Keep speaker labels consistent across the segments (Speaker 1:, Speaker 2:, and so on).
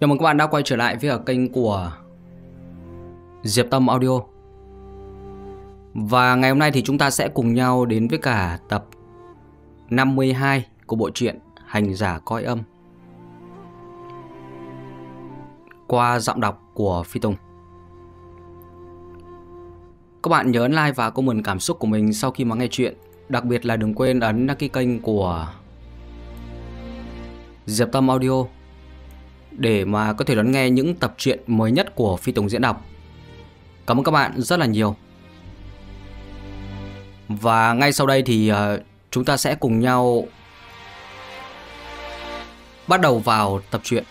Speaker 1: Chào mừng các bạn đã quay trở lại với ở kênh của Diệp Tâm Audio. Và ngày hôm nay thì chúng ta sẽ cùng nhau đến với cả tập 52 của bộ truyện Hành giả coi âm. Qua giọng đọc của Phi Tùng. Các bạn nhớ ấn like và comment cảm xúc của mình sau khi mà nghe chuyện, Đặc biệt là đừng quên ấn đăng ký kênh của Diệp Tâm Audio để mà có thể đón nghe những tập truyện mới nhất của Phi Tùng diễn đọc. Cảm ơn các bạn rất là nhiều. Và ngay sau đây thì ờ, chúng ta sẽ cùng nhau bắt đầu vào tập truyện.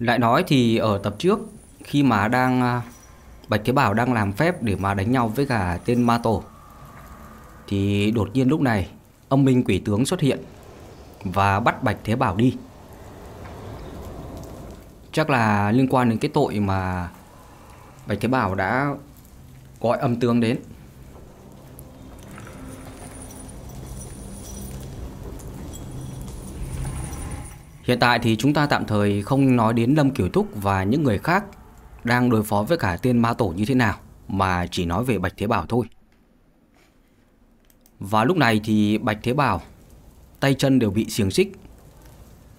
Speaker 1: Lại nói thì ở tập trước, khi mà đang à, Bạch Thế Bảo đang làm phép để mà đánh nhau với cả tên Ma Tổ, thì đột nhiên lúc này âm minh quỷ tướng xuất hiện và bắt Bạch Thế Bảo đi. Chắc là liên quan đến cái tội mà Bạch Thế Bảo đã gọi âm tướng đến. Hiện tại thì chúng ta tạm thời không nói đến Lâm Kiểu Thúc và những người khác đang đối phó với cả tiên ma tổ như thế nào mà chỉ nói về Bạch Thế Bảo thôi. Và lúc này thì Bạch Thế Bảo tay chân đều bị xiềng xích,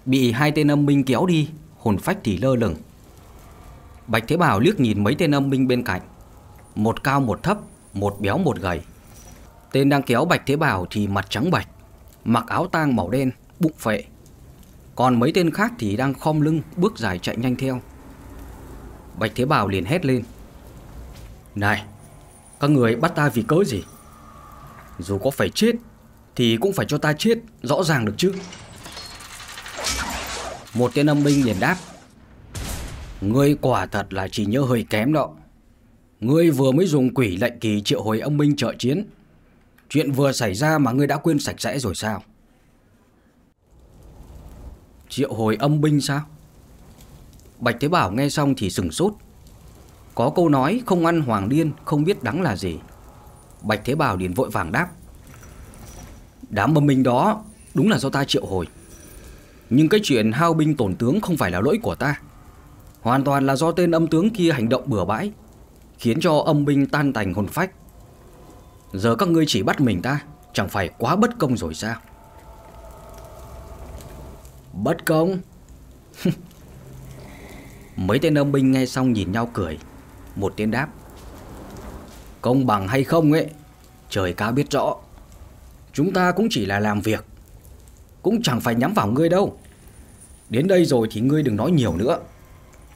Speaker 1: bị hai tên âm binh kéo đi, hồn phách thì lơ lửng. Bạch Thế Bảo liếc nhìn mấy tên âm binh bên cạnh, một cao một thấp, một béo một gầy. Tên đang kéo Bạch Thế Bảo thì mặt trắng bạch, mặc áo tang màu đen, bụng phệ. Còn mấy tên khác thì đang khom lưng, bước dài chạy nhanh theo. Bạch Thế Bảo liền hét lên. Này, Các người bắt ta vì cớ gì? Dù có phải chết, Thì cũng phải cho ta chết Rõ ràng được chứ. Một tên âm binh liền đáp. Ngươi quả thật là chỉ nhớ hơi kém đó. Ngươi vừa mới dùng quỷ lệnh kỳ triệu hồi âm binh trợ chiến. Chuyện vừa xảy ra mà ngươi đã quên sạch sẽ rồi sao? Triệu hồi âm binh sao? Bạch Thế Bảo nghe xong thì sừng sốt. Có câu nói không ăn hoàng điên không biết đắng là gì. Bạch Thế Bảo liền vội vàng đáp. Đám âm binh đó đúng là do ta triệu hồi. Nhưng cái chuyện hao binh tổn tướng không phải là lỗi của ta. Hoàn toàn là do tên âm tướng kia hành động bừa bãi, khiến cho âm binh tan tành hồn phách. Giờ các ngươi chỉ bắt mình ta, chẳng phải quá bất công rồi sao? Bất công. Mấy tên âm binh nghe xong nhìn nhau cười. Một tiếng đáp. Công bằng hay không ấy, Trời cao biết rõ. Chúng ta cũng chỉ là làm việc, Cũng chẳng phải nhắm vào ngươi đâu. Đến đây rồi thì ngươi đừng nói nhiều nữa.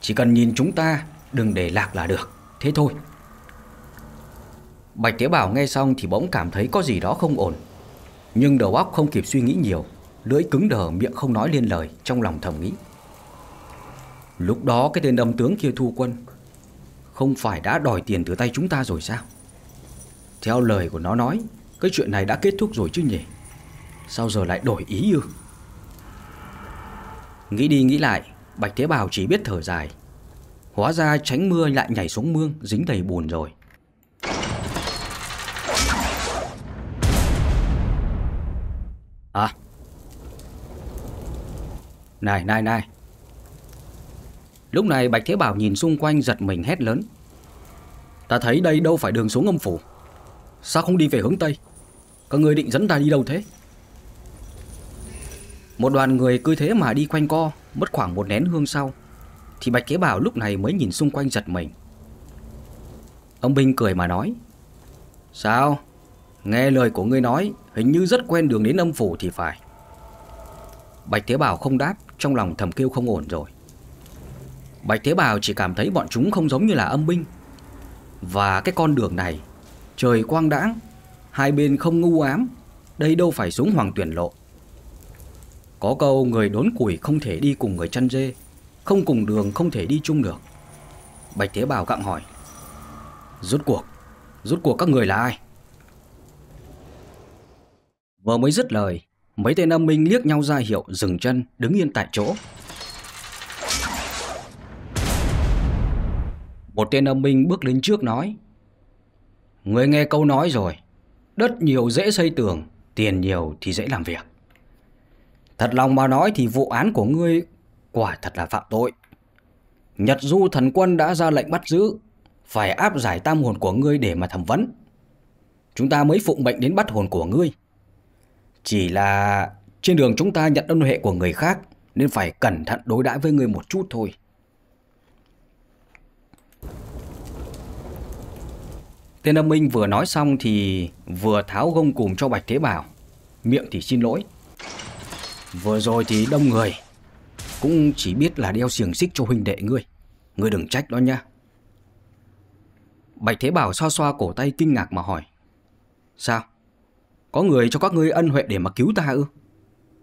Speaker 1: Chỉ cần nhìn chúng ta, Đừng để lạc là được. Thế thôi. Bạch Tế Bảo nghe xong thì bỗng cảm thấy có gì đó không ổn. Nhưng đầu óc không kịp suy nghĩ nhiều. Lưỡi cứng đờ, miệng không nói liên lời, Trong lòng thầm nghĩ. Lúc đó cái tên âm tướng kia thu quân, Không phải đã đòi tiền từ tay chúng ta rồi sao? Theo lời của nó nói, Cái chuyện này đã kết thúc rồi chứ nhỉ? Sao giờ lại đổi ý ư? Nghĩ đi nghĩ lại, Bạch Thế Bảo chỉ biết thở dài. Hóa ra tránh mưa lại nhảy xuống mương, Dính đầy bùn rồi. À này này này. Lúc này Bạch Thế Bảo nhìn xung quanh giật mình hét lớn. Ta thấy đây đâu phải đường xuống âm phủ. Sao không đi về hướng Tây? Các người định dẫn ta đi đâu thế? Một đoàn người cứ thế mà đi quanh co, Mất khoảng một nén hương sau, Thì Bạch Thế Bảo lúc này mới nhìn xung quanh giật mình. Ông Binh cười mà nói, Sao? Nghe lời của ngươi nói, Hình như rất quen đường đến âm phủ thì phải. Bạch Thế Bảo không đáp. Trong lòng thầm kêu không ổn rồi. Bạch Thế bào chỉ cảm thấy bọn chúng không giống như là âm binh. Và cái con đường này, Trời quang đãng, Hai bên không ngu ám, Đây đâu phải xuống hoàng tuyển lộ. Có câu người đốn củi không thể đi cùng người chăn dê, Không cùng đường không thể đi chung được. Bạch Thế bào gặng hỏi, Rốt cuộc Rốt cuộc các người là ai? Vừa mới dứt lời Mấy tên âm minh liếc nhau ra hiệu dừng chân, đứng yên tại chỗ. Một tên âm minh bước lên trước nói, Người nghe câu nói rồi, Đất nhiều dễ xây tường, Tiền nhiều thì dễ làm việc. Thật lòng mà nói thì vụ án của ngươi Quả thật là phạm tội. Nhật du thần quân đã ra lệnh bắt giữ, Phải áp giải tam hồn của ngươi để mà thẩm vấn. Chúng ta mới phụng mệnh đến bắt hồn của ngươi. Chỉ là trên đường chúng ta nhận ân huệ của người khác, Nên phải cẩn thận đối đãi với người một chút thôi Tên âm minh vừa nói xong thì vừa tháo gông cùng cho Bạch Thế Bảo. Miệng thì xin lỗi. Vừa rồi thì đông người. Cũng chỉ biết là đeo xiềng xích cho huynh đệ ngươi. Ngươi đừng trách đó nha. Bạch Thế Bảo xoa xoa cổ tay kinh ngạc mà hỏi. Sao? Có người cho các ngươi ân huệ để mà cứu ta ư?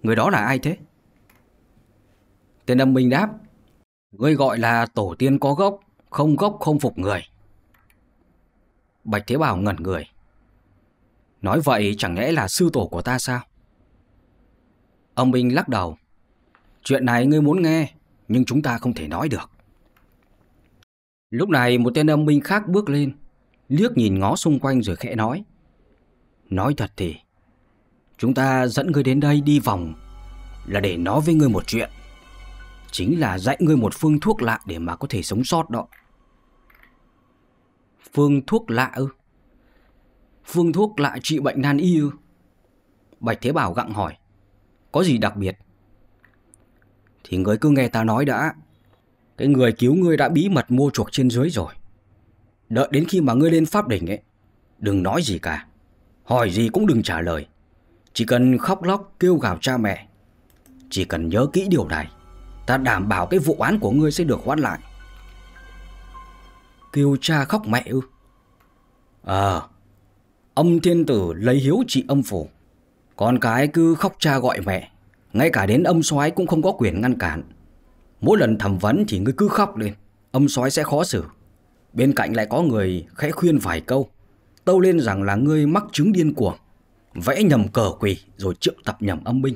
Speaker 1: Người đó là ai thế? Tên âm minh đáp. Ngươi gọi là tổ tiên có gốc, không gốc không phục người. Bạch Thế Bảo ngẩn người. Nói vậy chẳng lẽ là sư tổ của ta sao? Ông Minh lắc đầu. Chuyện này ngươi muốn nghe, nhưng chúng ta không thể nói được. Lúc này một tên âm minh khác bước lên, liếc nhìn ngó xung quanh rồi khẽ nói. Nói thật thì, chúng ta dẫn ngươi đến đây đi vòng là để nói với ngươi một chuyện. Chính là dạy ngươi một phương thuốc lạ để mà có thể sống sót đó. Phương thuốc lạ ư? Phương thuốc lạ trị bệnh nan y ư? Bạch Thế Bảo gặng hỏi. Có gì đặc biệt? Thì người cứ nghe ta nói đã. Cái người cứu ngươi đã bí mật mua chuộc trên dưới rồi. Đợi đến khi mà ngươi lên pháp đỉnh ấy, đừng nói gì cả. Hỏi gì cũng đừng trả lời. Chỉ cần khóc lóc kêu gào cha mẹ. Chỉ cần nhớ kỹ điều này, ta đảm bảo cái vụ án của ngươi sẽ được hoãn lại. Kêu cha khóc mẹ ư? Ờ à, Âm thiên tử lấy hiếu trị âm phủ. Con cái cứ khóc cha gọi mẹ. Ngay cả đến âm soái cũng không có quyền ngăn cản. Mỗi lần thẩm vấn thì ngươi cứ khóc lên. Âm soái sẽ khó xử. Bên cạnh lại có người khẽ khuyên vài câu. Tâu lên rằng là ngươi mắc chứng điên cuồng, Vẽ nhầm cờ quỷ Rồi triệu tập nhầm âm binh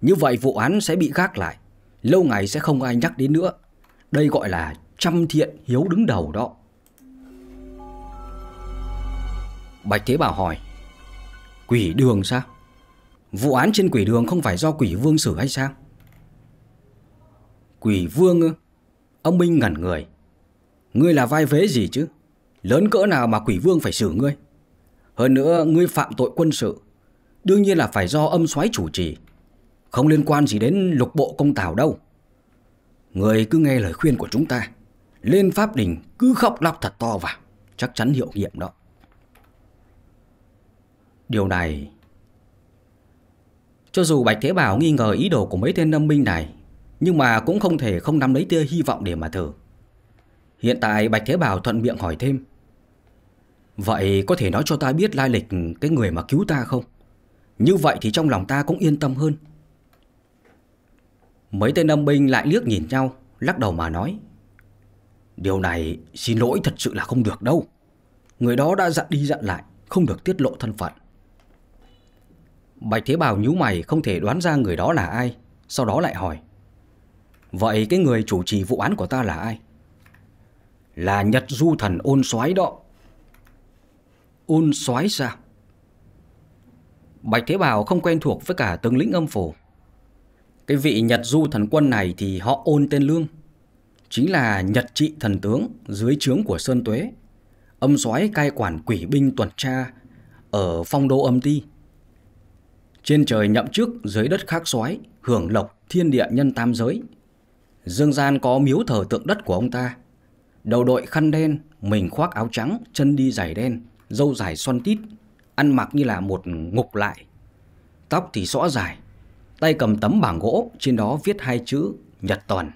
Speaker 1: Như vậy vụ án sẽ bị gác lại, Lâu ngày sẽ không ai nhắc đến nữa Đây gọi là trăm thiện hiếu đứng đầu đó. Bạch Thế Bảo hỏi, Quỷ đường sao? Vụ án trên quỷ đường không phải do quỷ vương xử hay sao? Quỷ vương ư? Ông Minh ngẩn người, Ngươi là vai vế gì chứ? Lớn cỡ nào mà quỷ vương phải xử ngươi? Hơn nữa, ngươi phạm tội quân sự, Đương nhiên là phải do âm soái chủ trì, Không liên quan gì đến lục bộ công tào đâu. Người cứ nghe lời khuyên của chúng ta, lên pháp đình cứ khóc lóc thật to vào, Chắc chắn hiệu nghiệm đó. Điều này, Cho dù Bạch Thế Bảo nghi ngờ ý đồ của mấy tên âm minh này, Nhưng mà cũng không thể không nắm lấy tia hy vọng để mà thử. Hiện tại Bạch Thế Bảo thuận miệng hỏi thêm Vậy có thể nói cho ta biết lai lịch cái người mà cứu ta không? Như vậy thì trong lòng ta cũng yên tâm hơn Mấy tên âm binh lại liếc nhìn nhau, Lắc đầu mà nói, Điều này xin lỗi thật sự là không được đâu Người đó đã dặn đi dặn lại, Không được tiết lộ thân phận Bạch Thế Bảo nhíu mày, không thể đoán ra người đó là ai, Sau đó lại hỏi, Vậy cái người chủ trì vụ án của ta là ai? Là Nhật Du Thần ôn soái đó Ôn soái sao? Bạch Thế Bảo không quen thuộc với cả tướng lĩnh âm phủ Cái vị Nhật Du Thần quân này thì họ ôn tên Lương chính là Nhật trị thần tướng dưới trướng của Sơn Tuế, âm soái cai quản quỷ binh tuần tra ở phong đô âm ti. Trên trời nhậm chức dưới đất khác soái hưởng lộc thiên địa nhân tam giới, Dương gian có miếu thờ tượng đất của ông ta. Đầu đội khăn đen, mình khoác áo trắng, chân đi giày đen, dâu dài xoăn tít, ăn mặc như là một ngục lại. Tóc thì xõa dài, tay cầm tấm bảng gỗ, trên đó viết hai chữ Nhật Tuần.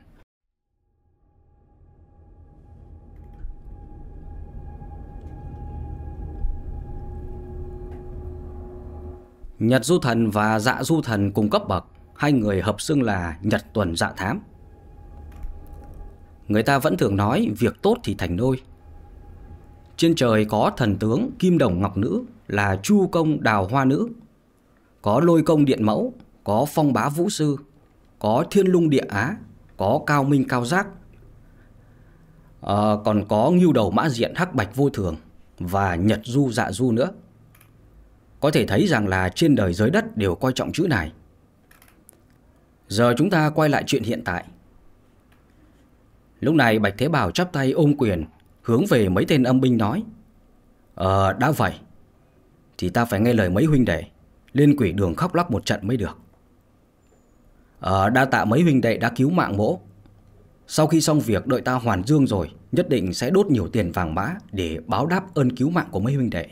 Speaker 1: Nhật Du Thần và Dạ Du Thần cùng cấp bậc, hai người hợp xưng là Nhật Tuần Dạ Thám. Người ta vẫn thường nói việc tốt thì thành đôi trên trời có thần tướng Kim Đồng Ngọc Nữ là Chu Công Đào Hoa Nữ. Có Lôi Công Điện Mẫu, có Phong Bá Vũ Sư, có Thiên Lung Địa Á, có Cao Minh Cao Giác. À, còn có Ngưu Đầu Mã Diện Hắc Bạch Vô Thường và Nhật Du Dạ Du nữa. Có thể thấy rằng là trên đời dưới đất đều coi trọng chữ này. Giờ chúng ta quay lại chuyện hiện tại. Lúc này Bạch Thế Bảo chắp tay ôm quyền, hướng về mấy tên âm binh nói. Ờ, đã vậy. Thì ta phải nghe lời mấy huynh đệ, lên quỷ đường khóc lóc một trận mới được. Ờ, đa tạ mấy huynh đệ đã cứu mạng mỗ. Sau khi xong việc đợi ta hoàn dương rồi, nhất định sẽ đốt nhiều tiền vàng mã để báo đáp ơn cứu mạng của mấy huynh đệ.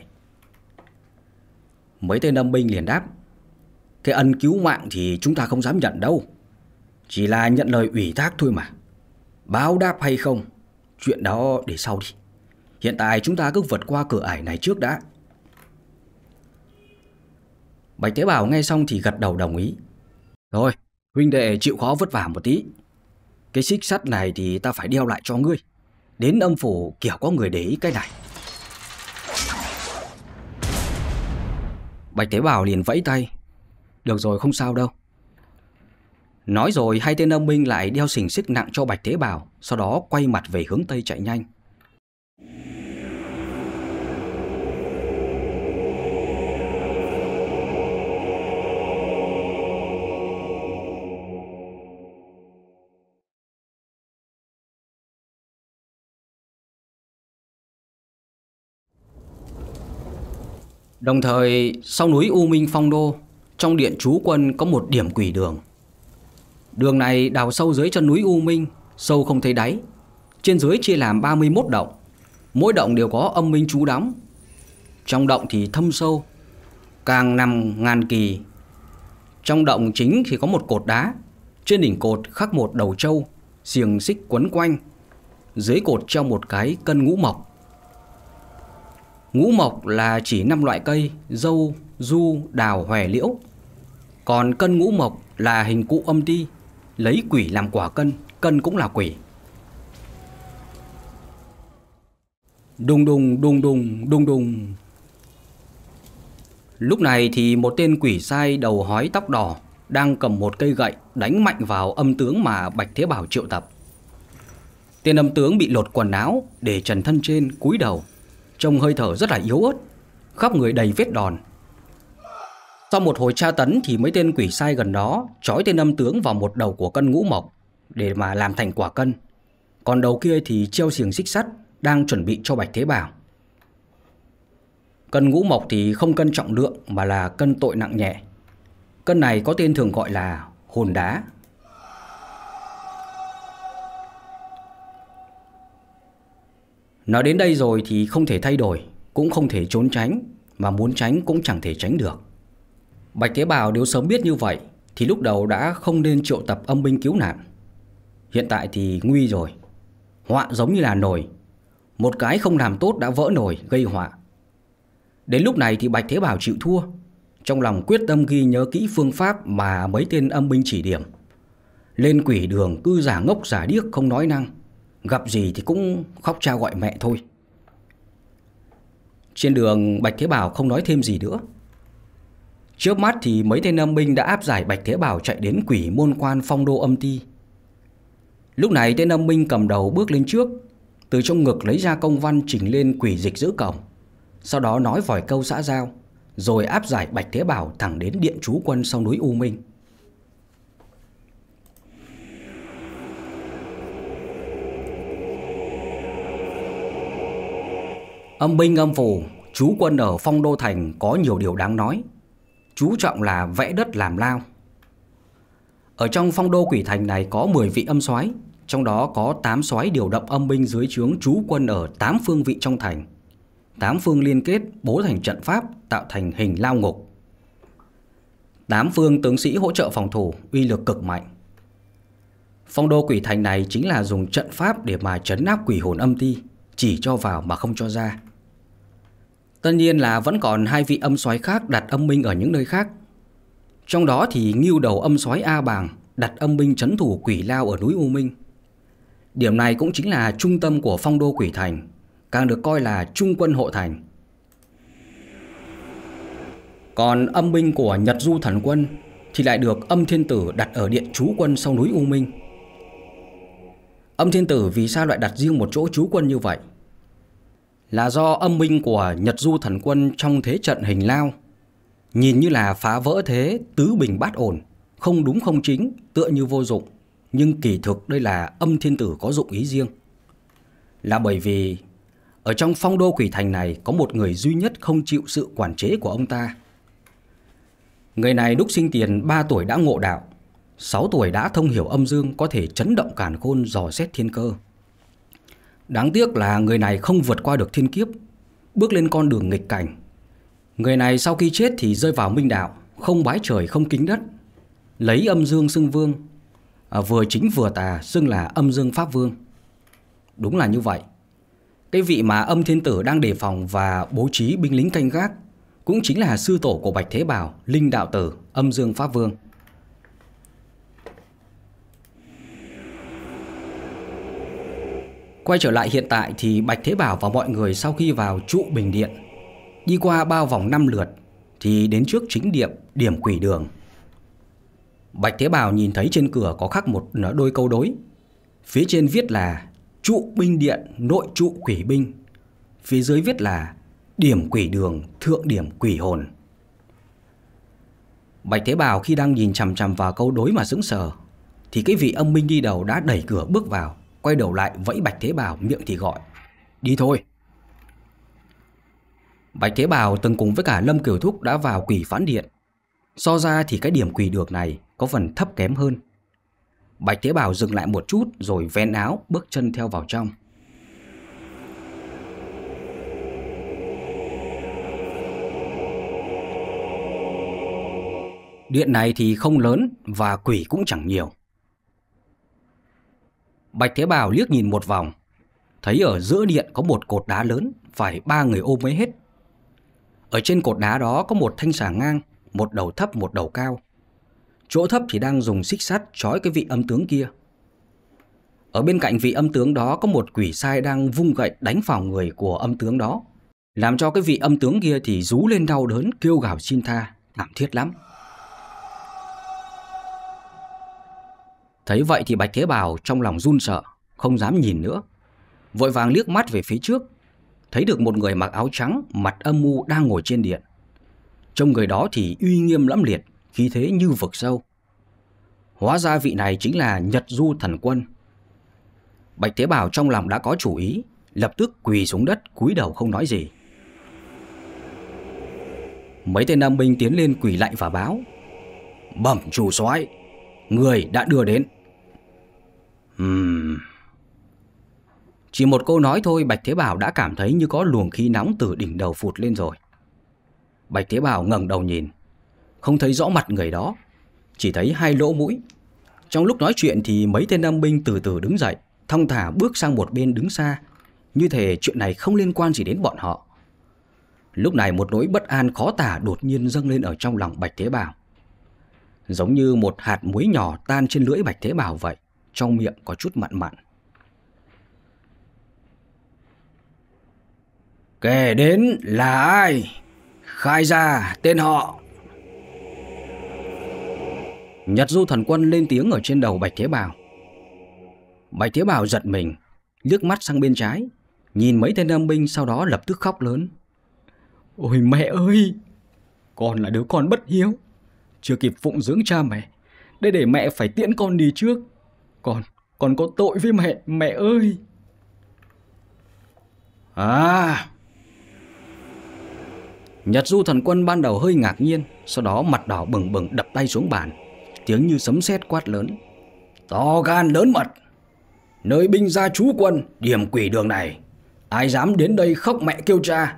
Speaker 1: Mấy tên âm binh liền đáp Cái ân cứu mạng thì chúng ta không dám nhận đâu Chỉ là nhận lời ủy thác thôi mà Báo đáp hay không Chuyện đó để sau đi. Hiện tại chúng ta cứ vượt qua cửa ải này trước đã. Bạch Tế Bảo nghe xong thì gật đầu đồng ý. Thôi, huynh đệ chịu khó vất vả một tí. Cái xích sắt này thì ta phải đeo lại cho ngươi. Đến âm phủ kiểu có người để ý cái này. Bạch Tế Bảo liền vẫy tay. Được rồi, không sao đâu. Nói rồi hai tên âm binh lại đeo xình xích nặng cho Bạch Tế Bảo, sau đó quay mặt về hướng Tây chạy nhanh. Đồng thời, sau núi U Minh Phong Đô, trong điện chú quân có một điểm quỷ đường. Đường này đào sâu dưới chân núi U Minh, sâu không thấy đáy. Trên dưới chia làm 31 động, mỗi động đều có âm minh chú đóng. Trong động thì thâm sâu, càng nằm ngàn kỳ. Trong động chính thì có một cột đá, trên đỉnh cột khắc một đầu trâu, xiềng xích quấn quanh. Dưới cột treo một cái cân ngũ mộc. Ngũ mộc là chỉ năm loại cây Dâu, du, đào, hòe, liễu Còn cân ngũ mộc là hình cụ âm ti Lấy quỷ làm quả cân Cân cũng là quỷ. Đùng đùng đùng đùng đùng đùng. Lúc này thì một tên quỷ sai đầu hói tóc đỏ, Đang cầm một cây gậy đánh mạnh vào âm tướng mà Bạch Thế Bảo triệu tập. Tên âm tướng bị lột quần áo để trần thân trên cúi đầu, Trông hơi thở rất là yếu ớt, Khắp người đầy vết đòn. Sau một hồi tra tấn thì mấy tên quỷ sai gần đó Trói tên âm tướng vào một đầu của cân ngũ mộc Để mà làm thành quả cân. Còn đầu kia thì treo xiềng xích sắt Đang chuẩn bị cho Bạch Thế Bảo. Cân ngũ mộc thì không cân trọng lượng Mà là cân tội nặng nhẹ. Cân này có tên thường gọi là hồn đá. Nói đến đây rồi thì không thể thay đổi, cũng không thể trốn tránh, mà muốn tránh cũng chẳng thể tránh được. Bạch Thế Bảo nếu sớm biết như vậy, thì lúc đầu đã không nên triệu tập âm binh cứu nạn. Hiện tại thì nguy rồi. Họa giống như là nồi. Một cái không làm tốt đã vỡ nồi, gây họa. Đến lúc này thì Bạch Thế Bảo chịu thua. Trong lòng quyết tâm ghi nhớ kỹ phương pháp mà mấy tên âm binh chỉ điểm. Lên quỷ đường cứ giả ngốc giả điếc không nói năng. Gặp gì thì cũng khóc cha gọi mẹ thôi Trên đường, Bạch Thế Bảo không nói thêm gì nữa Trước mắt thì mấy tên âm binh đã áp giải Bạch Thế Bảo chạy đến quỷ môn quan phong đô âm ti Lúc này tên âm binh cầm đầu bước lên trước Từ trong ngực lấy ra công văn chỉnh lên quỷ dịch giữ cổng Sau đó nói vòi câu xã giao Rồi áp giải Bạch Thế Bảo thẳng đến điện trú quân sau núi U Minh Âm binh âm phủ, chú quân ở phong đô thành có nhiều điều đáng nói. Chú trọng là vẽ đất làm lao. Ở trong phong đô quỷ thành này có 10 vị âm soái trong đó có 8 soái điều động âm binh dưới trướng trú quân ở 8 phương vị trong thành. 8 phương liên kết bố thành trận pháp tạo thành hình lao ngục. 8 phương tướng sĩ hỗ trợ phòng thủ, uy lực cực mạnh. Phong đô quỷ thành này chính là dùng trận pháp để mà chấn áp quỷ hồn âm ti, chỉ cho vào mà không cho ra. Tất nhiên là vẫn còn hai vị âm soái khác đặt âm binh ở những nơi khác. Trong đó thì nghiêu đầu âm soái A Bàng đặt âm binh chấn thủ quỷ lao ở núi U Minh. Điểm này cũng chính là trung tâm của phong đô quỷ thành, càng được coi là trung quân hộ thành. Còn âm binh của Nhật Du Thần Quân thì lại được âm thiên tử đặt ở điện trú quân sau núi U Minh. Âm thiên tử vì sao lại đặt riêng một chỗ trú quân như vậy? Là do âm binh của Nhật Du Thần Quân trong thế trận hình lao. Nhìn như là phá vỡ thế, tứ bình bát ổn, Không đúng không chính, tựa như vô dụng. Nhưng kỳ thực đây là âm thiên tử có dụng ý riêng. Là bởi vì, Ở trong phong đô quỷ thành này Có một người duy nhất không chịu sự quản chế của ông ta. Người này đúc sinh tiền 3 tuổi đã ngộ đạo 6 tuổi đã thông hiểu âm dương Có thể chấn động cản khôn dò xét thiên cơ. Đáng tiếc là người này không vượt qua được thiên kiếp Bước lên con đường nghịch cảnh. Người này sau khi chết thì rơi vào minh đạo Không bái trời không kính đất Lấy âm dương xưng vương. À, Vừa chính vừa tà xưng là âm dương pháp vương. Đúng là như vậy. Cái vị mà âm thiên tử đang đề phòng Và bố trí binh lính canh gác Cũng chính là sư tổ của Bạch Thế Bảo Linh Đạo Tử Âm Dương Pháp Vương. Quay trở lại hiện tại thì Bạch Thế Bảo và mọi người sau khi vào trụ bình điện, Đi qua bao vòng năm lượt Thì đến trước chính điểm điểm quỷ đường. Bạch Thế Bảo nhìn thấy trên cửa có khắc một đôi câu đối. Phía trên viết là Trụ binh điện, nội trụ quỷ binh. Phía dưới viết là Điểm quỷ đường, thượng điểm quỷ hồn. Bạch Thế Bảo khi đang nhìn chằm chằm vào câu đối mà sững sờ Thì cái vị âm binh đi đầu đã đẩy cửa bước vào. Quay đầu lại vẫy Bạch Thế Bảo miệng thì gọi. Đi thôi. Bạch Thế Bảo từng cùng với cả Lâm Kiều Thúc đã vào quỷ phán điện. So ra thì cái điểm quỷ được này có phần thấp kém hơn. Bạch Thế Bảo dừng lại một chút rồi ven áo bước chân theo vào trong. Điện này thì không lớn và quỷ cũng chẳng nhiều. Bạch Thế Bảo liếc nhìn một vòng, thấy ở giữa điện có một cột đá lớn, phải ba người ôm mới hết. Ở trên cột đá đó có một thanh xà ngang, một đầu thấp một đầu cao. Chỗ thấp thì đang dùng xích sắt trói cái vị âm tướng kia. Ở bên cạnh vị âm tướng đó có một quỷ sai đang vung gậy đánh vào người của âm tướng đó, làm cho cái vị âm tướng kia thì rú lên đau đớn kêu gào xin tha, thảm thiết lắm. Thấy vậy thì Bạch Thế Bảo trong lòng run sợ, không dám nhìn nữa. Vội vàng liếc mắt về phía trước, thấy được một người mặc áo trắng, mặt âm u đang ngồi trên điện. Trong người đó thì uy nghiêm lẫm liệt, khí thế như vực sâu. Hóa ra vị này chính là Nhật Du Thần Quân. Bạch Thế Bảo trong lòng đã có chủ ý, lập tức quỳ xuống đất cúi đầu không nói gì. Mấy tên nam binh tiến lên quỳ lạy và báo. Bẩm chủ soái, người đã đưa đến. Uhm. Chỉ một câu nói thôi Bạch Thế Bảo đã cảm thấy như có luồng khí nóng từ đỉnh đầu phụt lên rồi. Bạch Thế Bảo ngẩng đầu nhìn, không thấy rõ mặt người đó, chỉ thấy hai lỗ mũi. Trong lúc nói chuyện thì mấy tên nam binh từ từ đứng dậy, thong thả bước sang một bên đứng xa, như thể chuyện này không liên quan gì đến bọn họ. Lúc này một nỗi bất an khó tả đột nhiên dâng lên ở trong lòng Bạch Thế Bảo. Giống như một hạt muối nhỏ tan trên lưỡi Bạch Thế Bảo vậy trong miệng có chút mặn mặn. Kể đến là ai? Khai ra tên họ. Nhật Du thần quân lên tiếng ở trên đầu Bạch Thế Bảo. Bạch Thế Bảo giật mình, liếc mắt sang bên trái, nhìn mấy tên âm binh sau đó lập tức khóc lớn. Ôi mẹ ơi, con là đứa con bất hiếu, chưa kịp phụng dưỡng cha mẹ, để để mẹ phải tiễn con đi trước. Con, con có tội với mẹ, mẹ ơi. À. Nhật Du thần quân ban đầu hơi ngạc nhiên, sau đó mặt đỏ bừng bừng đập tay xuống bàn, tiếng như sấm sét quát lớn. To gan lớn mật,
Speaker 2: Nơi binh gia trú quân, điểm quỷ đường này. Ai dám đến đây khóc mẹ kêu cha.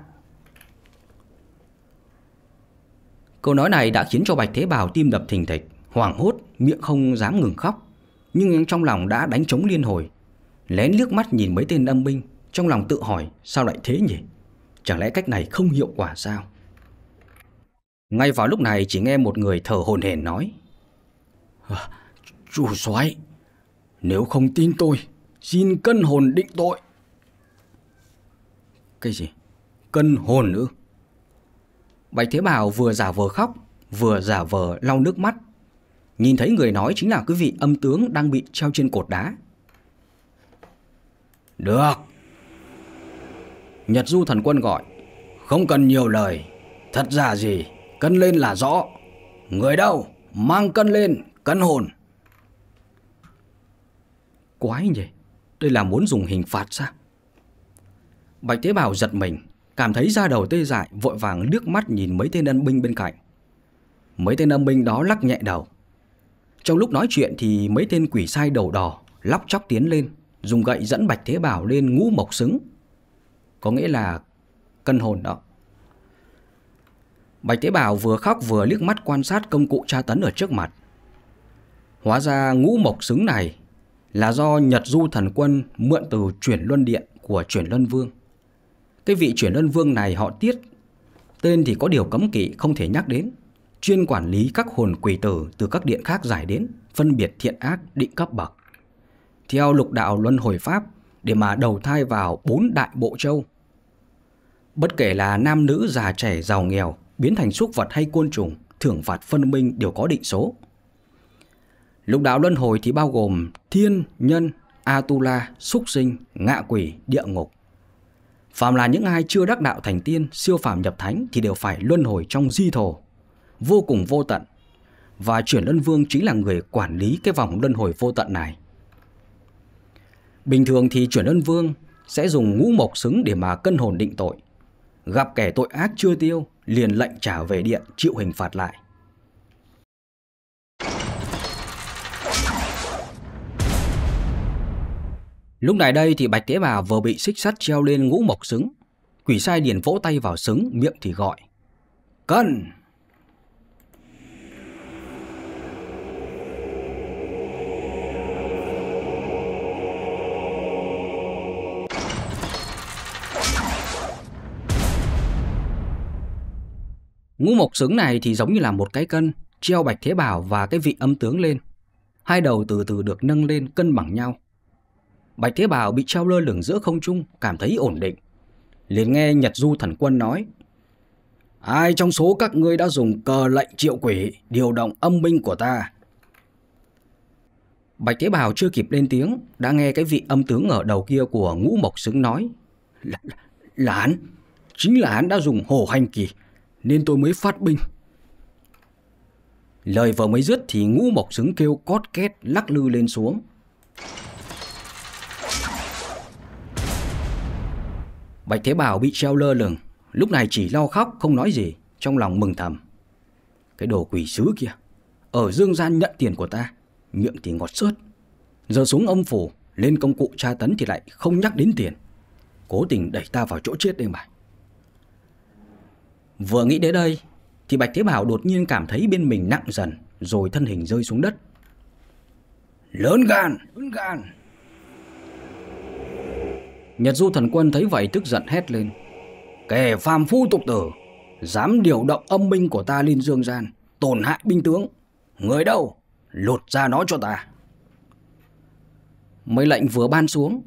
Speaker 1: Câu nói này đã khiến cho Bạch Thế Bảo tim đập thình thịch, hoảng hốt, miệng không dám ngừng khóc. Nhưng trong lòng đã đánh trống liên hồi. Lén liếc mắt nhìn mấy tên âm binh, trong lòng tự hỏi sao lại thế nhỉ? Chẳng lẽ cách này không hiệu quả sao? Ngay vào lúc này chỉ nghe một người thở hồn hển nói.
Speaker 2: À, chủ soái, nếu không tin tôi, xin cân hồn định tội.
Speaker 1: Cái gì? Cân hồn ư? Bạch Thế Bảo vừa giả vờ khóc, vừa giả vờ lau nước mắt. Nhìn thấy người nói chính là quý vị âm tướng đang bị treo trên cột đá.
Speaker 2: Được. Nhật Du thần quân gọi. Không cần nhiều lời. Thật giả gì, cân lên là rõ. Người đâu, mang cân lên, cân hồn.
Speaker 1: Quái nhỉ, đây là muốn dùng hình phạt sao? Bạch Thế Bảo giật mình, cảm thấy da đầu tê dại, vội vàng liếc mắt nhìn mấy tên ân binh bên cạnh. Mấy tên âm binh đó lắc nhẹ đầu. Trong lúc nói chuyện thì mấy tên quỷ sai đầu đỏ lóc chóc tiến lên, dùng gậy dẫn Bạch Thế Bảo lên ngũ mộc xứng. Có nghĩa là cân hồn đó. Bạch Thế Bảo vừa khóc vừa liếc mắt quan sát công cụ tra tấn ở trước mặt. Hóa ra ngũ mộc xứng này là do Nhật Du Thần Quân mượn từ chuyển luân điện của chuyển luân vương. Cái vị chuyển luân vương này họ tiết, tên thì có điều cấm kỵ không thể nhắc đến, chuyên quản lý các hồn quỷ tử từ các điện khác giải đến, phân biệt thiện ác định cấp bậc. Theo lục đạo luân hồi pháp để mà đầu thai vào bốn đại bộ châu. Bất kể là nam nữ già trẻ giàu nghèo, biến thành súc vật hay côn trùng, thưởng phạt phân minh đều có định số. Lục đạo luân hồi thì bao gồm thiên, nhân, Atula, súc sinh, ngạ quỷ, địa ngục. Phạm là những ai chưa đắc đạo thành tiên, siêu phàm nhập thánh thì đều phải luân hồi trong di thổ, vô cùng vô tận. Và chuyển luân vương chính là người quản lý cái vòng luân hồi vô tận này. Bình thường thì chuyển luân vương sẽ dùng ngũ mộc xứng để mà cân hồn định tội. Gặp kẻ tội ác chưa tiêu, liền lệnh trả về điện chịu hình phạt lại. Lúc này đây thì Bạch Tế Bà vừa bị xích sắt treo lên ngũ mộc xứng. Quỷ sai điền vỗ tay vào xứng, miệng thì gọi.
Speaker 2: Cân!
Speaker 1: Ngũ mộc xứng này thì giống như là một cái cân, treo Bạch Thế Bảo và cái vị âm tướng lên. Hai đầu từ từ được nâng lên cân bằng nhau. Bạch Thế Bảo bị treo lơ lửng giữa không trung, cảm thấy ổn định. liền nghe Nhật Du thần quân nói,
Speaker 2: Ai trong số các ngươi đã dùng cờ lệnh triệu quỷ điều động âm binh của ta?
Speaker 1: Bạch Thế Bảo chưa kịp lên tiếng, đã nghe cái vị âm tướng ở đầu kia của ngũ mộc xứng nói.
Speaker 2: Là, là hắn, chính là hắn đã dùng hổ hành kỳ, nên tôi mới phát binh.
Speaker 1: Lời vừa mới dứt thì ngũ mộc xứng kêu cót két lắc lư lên xuống. Bạch Thế Bảo bị treo lơ lửng, lúc này chỉ lo khóc không nói gì, trong lòng mừng thầm. Cái đồ quỷ sứ kia, ở dương gian nhận tiền của ta, miệng thì ngọt sớt. Giờ xuống âm phủ, lên công cụ tra tấn thì lại không nhắc đến tiền. Cố tình đẩy ta vào chỗ chết đây mà. Vừa nghĩ đến đây, thì Bạch Thế Bảo đột nhiên cảm thấy bên mình nặng dần, rồi thân hình rơi xuống đất.
Speaker 2: Lớn gan, lớn gan.
Speaker 1: Nhật Du thần quân thấy vậy tức giận hét lên.
Speaker 2: Kẻ phàm phu tục tử, dám điều động âm binh của ta lên dương gian, tổn hại binh tướng. Người đâu? Lột ra nó cho ta.
Speaker 1: Mấy lệnh vừa ban xuống,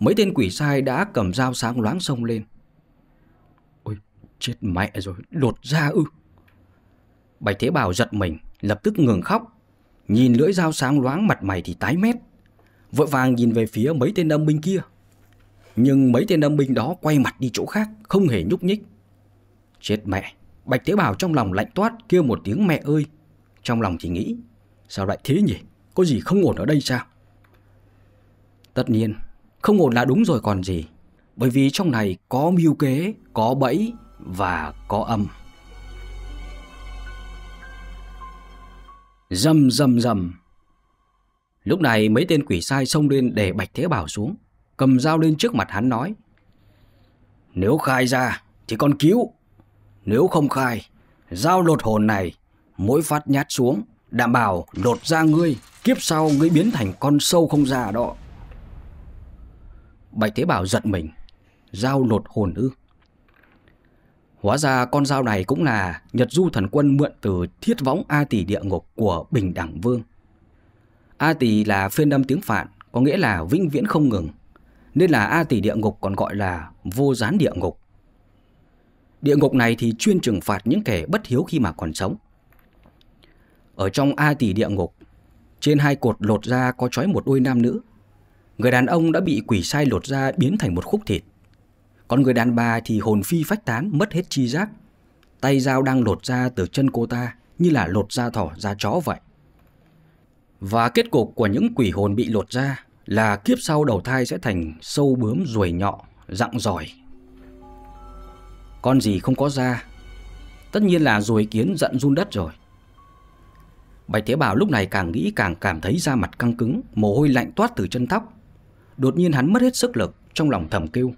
Speaker 1: mấy tên quỷ sai đã cầm dao sáng loáng sông lên. Chết mẹ rồi, lột ra ư. Bạch Thế Bảo giật mình, lập tức ngừng khóc. Nhìn lưỡi dao sáng loáng mặt mày thì tái mét. Vội vàng nhìn về phía mấy tên âm binh kia. Nhưng mấy tên âm binh đó quay mặt đi chỗ khác, không hề nhúc nhích. Chết mẹ, Bạch Tế Bào trong lòng lạnh toát kêu một tiếng mẹ ơi. Trong lòng thì nghĩ, sao lại thế nhỉ? Có gì không ổn ở đây sao? Tất nhiên, không ổn là đúng rồi còn gì. Bởi vì trong này có mưu kế, có bẫy và có âm. Dầm dầm dầm. Lúc này mấy tên quỷ sai xông lên để Bạch Thế Bảo xuống, cầm dao lên trước mặt hắn nói.
Speaker 2: Nếu khai ra thì con cứu, nếu không khai, dao lột hồn này mỗi phát nhát xuống, đảm bảo lột ra ngươi, kiếp sau ngươi biến thành con sâu không già đó.
Speaker 1: Bạch Thế Bảo giật mình, dao lột hồn ư. Hóa ra con dao này cũng là Nhật Du Thần Quân mượn từ thiết võng A Tỷ địa ngục của Bình Đẳng Vương. A Tỷ là phiên âm tiếng Phạn, có nghĩa là vĩnh viễn không ngừng, nên là A Tỷ địa ngục còn gọi là vô gián địa ngục. Địa ngục này thì chuyên trừng phạt những kẻ bất hiếu khi mà còn sống. Ở trong A Tỷ địa ngục, trên hai cột lột ra có trói một đôi nam nữ. Người đàn ông đã bị quỷ sai lột ra biến thành một khúc thịt. Còn người đàn bà thì hồn phi phách tán, mất hết chi giác. Tay dao đang lột ra từ chân cô ta như là lột da thỏ da chó vậy. Và kết cục của những quỷ hồn bị lột ra là kiếp sau đầu thai sẽ thành sâu bướm ruồi nhọ, dặng giỏi. Con gì không có da, tất nhiên là ruồi kiến giận run đất rồi. Bạch Thế Bảo lúc này càng nghĩ càng cảm thấy da mặt căng cứng, mồ hôi lạnh toát từ chân tóc. Đột nhiên hắn mất hết sức lực, trong lòng thầm kêu.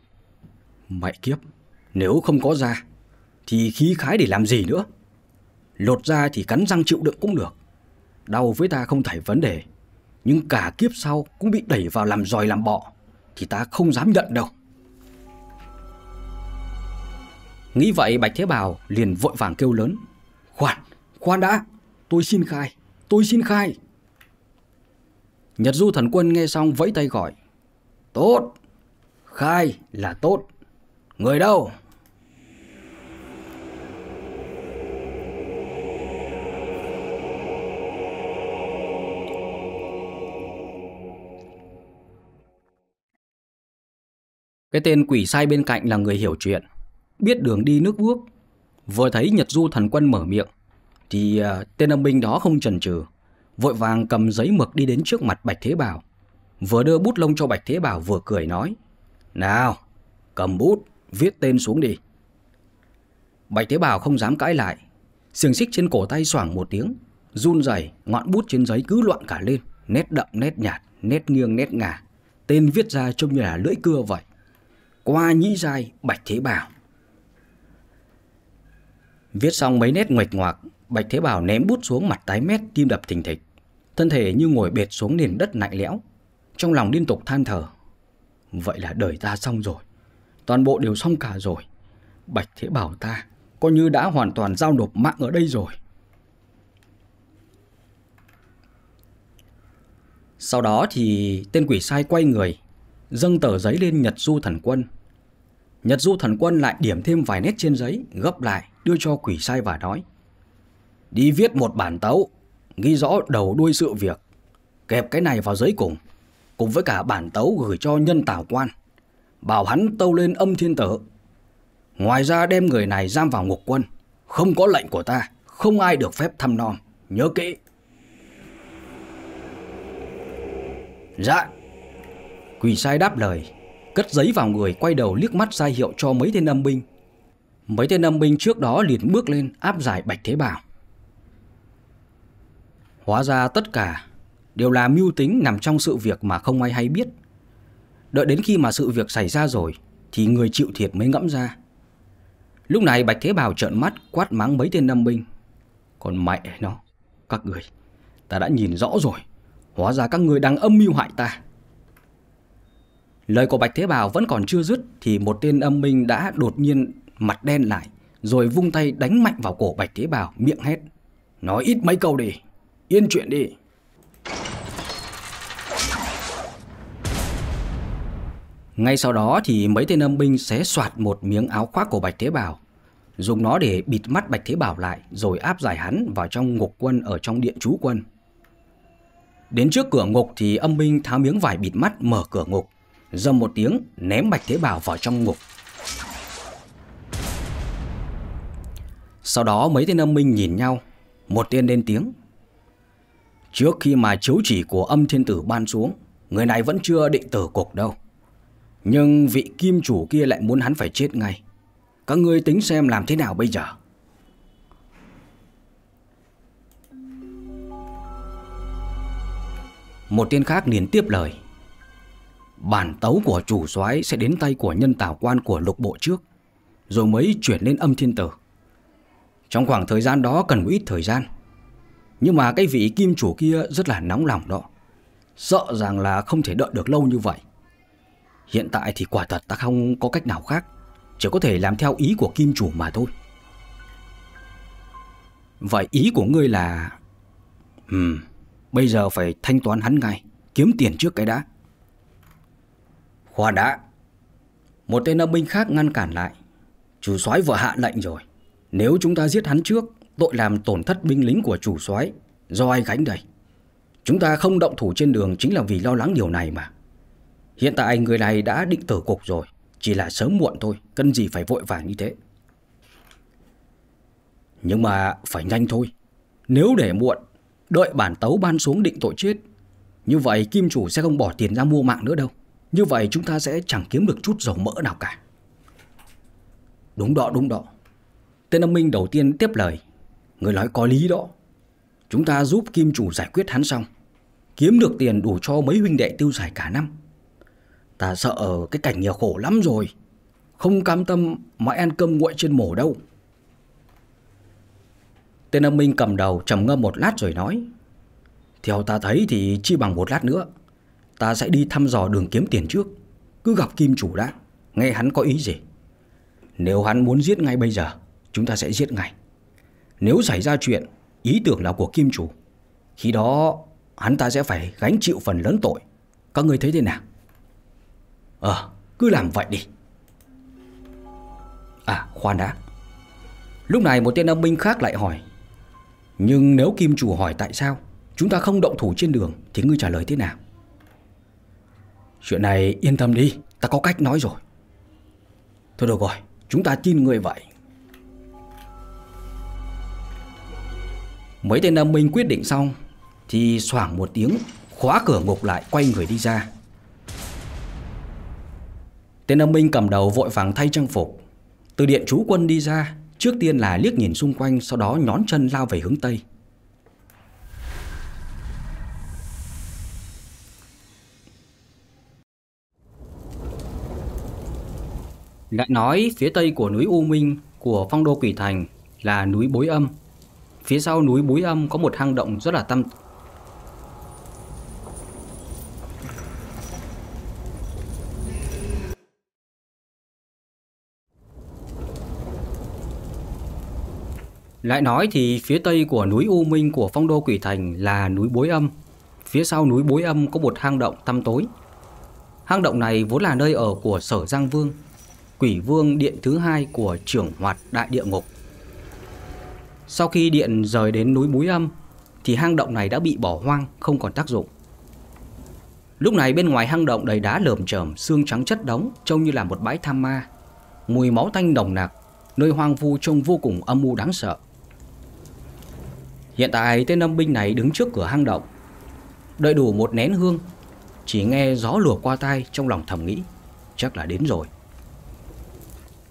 Speaker 1: Mẹ kiếp, nếu không có da, thì khí khái để làm gì nữa? Lột da thì cắn răng chịu đựng cũng được. Đau với ta không thể vấn đề, nhưng cả kiếp sau cũng bị đẩy vào làm giòi làm bọ, thì ta không dám nhận đâu. Nghĩ vậy Bạch Thế Bảo liền vội vàng kêu lớn. Khoan, khoan đã, tôi xin khai, tôi xin khai. Nhật Du thần quân nghe xong vẫy tay gọi. Tốt, khai là tốt. Người đâu? Cái tên quỷ sai bên cạnh là người hiểu chuyện, biết đường đi nước bước. Vừa thấy Nhật Du thần quân mở miệng, thì uh, tên âm binh đó không chần chừ, vội vàng cầm giấy mực đi đến trước mặt Bạch Thế Bảo. Vừa đưa bút lông cho Bạch Thế Bảo vừa cười nói, Nào, cầm bút, viết tên xuống đi. Bạch Thế Bảo không dám cãi lại, xiềng xích trên cổ tay xoảng một tiếng, run rẩy, ngọn bút trên giấy cứ loạn cả lên, nét đậm nét nhạt, nét nghiêng nét ngả. Tên viết ra trông như là lưỡi cưa vậy. Qua nhĩ dài Bạch Thế Bảo. Viết xong mấy nét ngoạch ngoạc, Bạch Thế Bảo ném bút xuống mặt tái mét tim đập thình thịch. Thân thể như ngồi bệt xuống nền đất lạnh lẽo. Trong lòng liên tục than thở. Vậy là đời ta xong rồi. Toàn bộ đều xong cả rồi. Bạch Thế Bảo ta coi như đã hoàn toàn giao nộp mạng ở đây rồi. Sau đó thì tên quỷ sai quay người, dâng tờ giấy lên Nhật Du Thần Quân. Nhật Du Thần Quân lại điểm thêm vài nét trên giấy, gấp lại, đưa cho quỷ sai và nói. Đi viết một bản tấu, ghi rõ đầu đuôi sự việc, kẹp cái này vào giấy cùng, cùng với cả bản tấu gửi cho nhân tảo quan, bảo hắn tâu lên âm thiên tử. Ngoài ra đem người này giam vào ngục quân, không có lệnh của ta, không ai được phép thăm nom, nhớ kỹ. Dạ. Quỷ sai đáp lời, cất giấy vào người quay đầu liếc mắt ra hiệu cho mấy tên âm binh. Mấy tên âm binh trước đó liền bước lên áp giải Bạch Thế Bảo. Hóa ra tất cả đều là mưu tính nằm trong sự việc mà không ai hay biết. Đợi đến khi mà sự việc xảy ra rồi thì người chịu thiệt mới ngẫm ra. Lúc này Bạch Thế Bảo trợn mắt quát mắng mấy tên âm binh. Còn mẹ nó, các người, ta đã nhìn rõ rồi. Hóa ra các người đang âm mưu hại ta. Lời của Bạch Thế Bảo vẫn còn chưa dứt thì một tên âm binh đã đột nhiên mặt đen lại rồi vung tay đánh mạnh vào cổ Bạch Thế Bảo miệng hét. Nói ít mấy câu đi, yên chuyện đi. Ngay sau đó thì mấy tên âm binh xé soạt một miếng áo khoác của Bạch Thế Bảo, dùng nó để bịt mắt Bạch Thế Bảo lại rồi áp giải hắn vào trong ngục quân ở trong điện trú quân. Đến trước cửa ngục thì âm binh tháo miếng vải bịt mắt mở cửa ngục, dầm một tiếng ném Bạch Thế Bảo vào trong ngục. Sau đó mấy tên âm binh nhìn nhau, một tên lên tiếng. Trước khi mà chiếu chỉ của âm thiên tử ban xuống, người này vẫn chưa định tử cục đâu. Nhưng vị kim chủ kia lại muốn hắn phải chết ngay. Các ngươi tính xem làm thế nào bây giờ? Một tên khác liền tiếp lời. Bản tấu của chủ soái sẽ đến tay của nhân tảo quan của lục bộ trước, Rồi mới chuyển lên âm thiên tử. Trong khoảng thời gian đó cần một ít thời gian. Nhưng mà cái vị kim chủ kia rất là nóng lòng đó. Sợ rằng là không thể đợi được lâu như vậy. Hiện tại thì quả thật ta không có cách nào khác, Chỉ có thể làm theo ý của kim chủ mà thôi. Vậy ý của ngươi là, Ừm, Bây giờ phải thanh toán hắn ngay, Kiếm tiền trước cái đã. Khoan đã. Một tên âm binh khác ngăn cản lại. Chủ soái vừa hạ lệnh rồi, Nếu chúng ta giết hắn trước, Tội làm tổn thất binh lính của chủ soái, Do ai gánh đây? Chúng ta không động thủ trên đường Chính là vì lo lắng điều này mà. Hiện tại người này đã định tử cục rồi. Chỉ là sớm muộn thôi, Cần gì phải vội vàng như thế. Nhưng mà phải nhanh thôi. Nếu để muộn, Đợi bản tấu ban xuống định tội chết, Như vậy kim chủ sẽ không bỏ tiền ra mua mạng nữa đâu. Như vậy chúng ta sẽ chẳng kiếm được chút dầu mỡ nào cả. Đúng đó đúng đó. Tên âm minh đầu tiên tiếp lời. Người nói có lý đó. Chúng ta giúp kim chủ giải quyết hắn xong. Kiếm được tiền đủ cho mấy huynh đệ tiêu xài cả năm. Ta sợ cái cảnh nghèo khổ lắm rồi. Không cam tâm mà ăn cơm nguội trên mổ đâu. Tên âm minh cầm đầu trầm ngâm một lát rồi nói, Theo ta thấy thì chi bằng một lát nữa, Ta sẽ đi thăm dò đường kiếm tiền trước, Cứ gặp kim chủ đã, Nghe hắn có ý gì. Nếu hắn muốn giết ngay bây giờ, Chúng ta sẽ giết ngay. Nếu xảy ra chuyện, Ý tưởng là của kim chủ, Khi đó hắn ta sẽ phải gánh chịu phần lớn tội. Các người thấy thế nào? Ờ cứ làm vậy đi. À khoan đã. Lúc này một tên âm binh khác lại hỏi, Nhưng nếu kim chủ hỏi tại sao Chúng ta không động thủ trên đường Thì ngươi trả lời thế nào? Chuyện này yên tâm đi, Ta có cách nói rồi. Thôi được rồi, Chúng ta tin người vậy. Mấy tên âm binh quyết định xong Thì xoảng một tiếng, Khóa cửa ngục lại, quay người đi ra. Tên âm Minh cầm đầu vội vàng thay trang phục Từ điện chú quân đi ra, Trước tiên là liếc nhìn xung quanh, Sau đó nhón chân lao về hướng Tây Lại nói, phía tây của núi U Minh, Của phong đô Quỷ Thành Là núi Bối Âm Phía sau núi Bối Âm có một hang động rất là tâm. Lại nói thì phía tây của núi U Minh của phong đô Quỷ Thành là núi Bối Âm. Phía sau núi Bối Âm có một hang động tăm tối. Hang động này vốn là nơi ở của Sở Giang Vương, quỷ vương điện thứ hai của trưởng hoạt đại địa ngục. Sau khi điện rời đến núi Bối Âm thì hang động này đã bị bỏ hoang, không còn tác dụng. Lúc này bên ngoài hang động đầy đá lởm chởm, xương trắng chất đống, trông như là một bãi tham ma. Mùi máu tanh nồng nặc, nơi hoang vu trông vô cùng âm u đáng sợ. Hiện tại tên âm binh này đứng trước cửa hang động. Đợi đủ một nén hương, Chỉ nghe gió lùa qua tai trong lòng thầm nghĩ, Chắc là đến rồi.